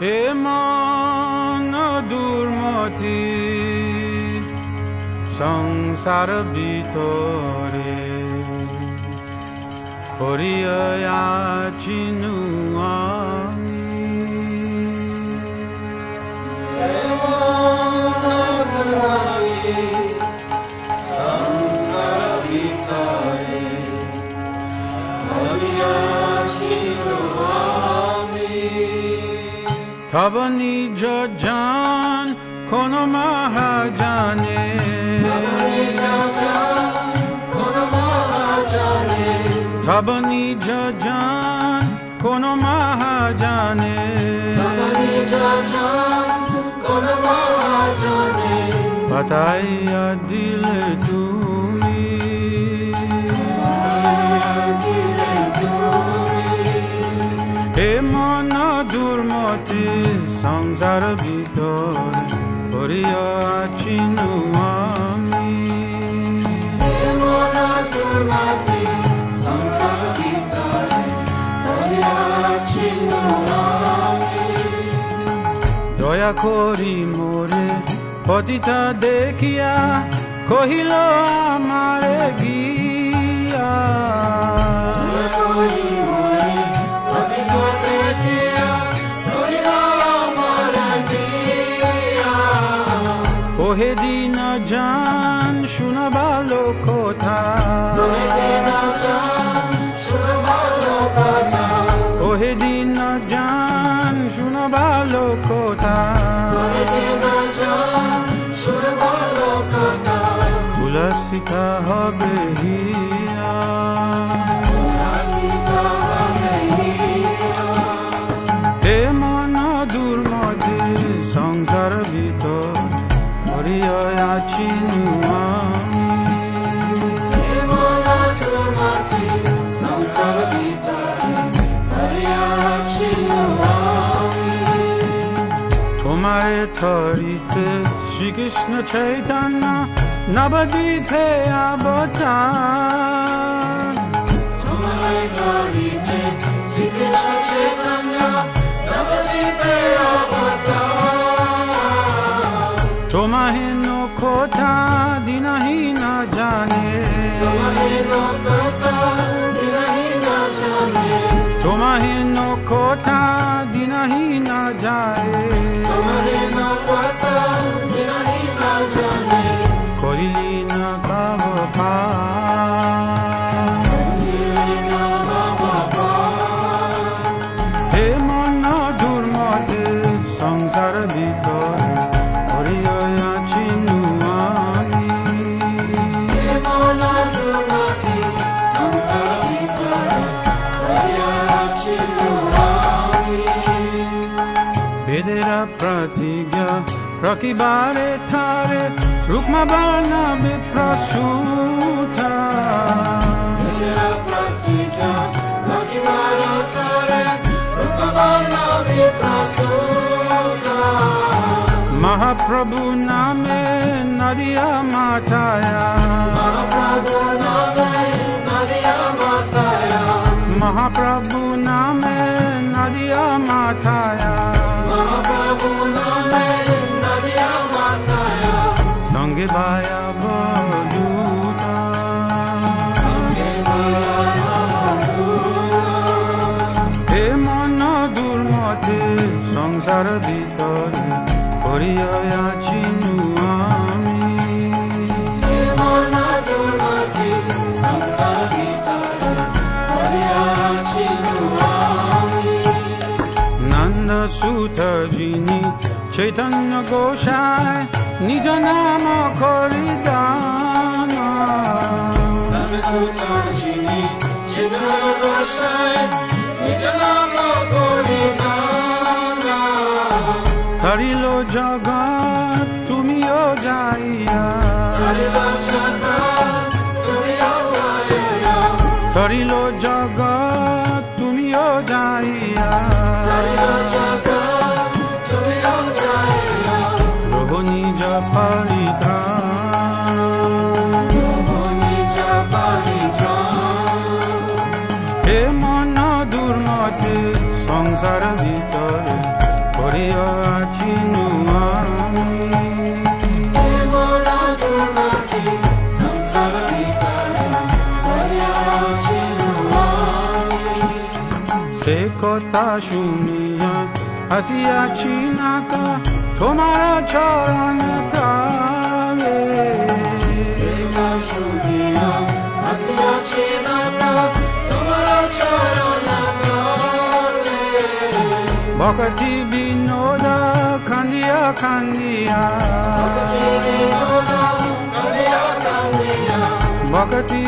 হে মন দুর্মতি সংসার ভিতরে করিয়া চিনু তব নিজ জান কোন মহাজানে। তব নিজ জান কোন মহাজানে। বাতাইয়া দিলে তুমি সংসার ভিতর করিয়া চিনু আমি দয়া করি মোরে পতিতা দেখিয়া কহিল আমারে গিয়া। উলসিতা হবে হিয়া হে মন দুর্মতি সংসার ভিতর করিয়া চিনু আমি তোমারে থরিতে শ্রীকৃষ্ণ চৈতন্য নবদ্বীপে অবতার। তোমাহীন কথা দিনহীন জানে। তোমাহীন কথা দিনহীন যায়। করিলি Rakibare tare Rukma barna be prasuta Nella pratica Rakibare tare Rukma barna be prasuta Mahaprabhu name Nadia Mataya Mahaprabhu সংসার ভিতরে করিয়া চিনু আমি। নন্দ যিনি চৈতন্য গোসায় নিজ নাম করি দান ধরিল জগৎ তুমিও যাইয়া। ধরিল জগৎ তুমিও যাইয়া। এ মন দুর্মতে সংসার ভিতরে করিয়া চিনু আমি সে কথা শুনিয়া হাসিয়াছি না তা তোমার চরণ তালে। সে কথা শুনিয়া হাসিয়াছি না Bhakti Vinoda Kandiya Kandiya Bhakti Vinoda Kandiya Kandiya Bhakti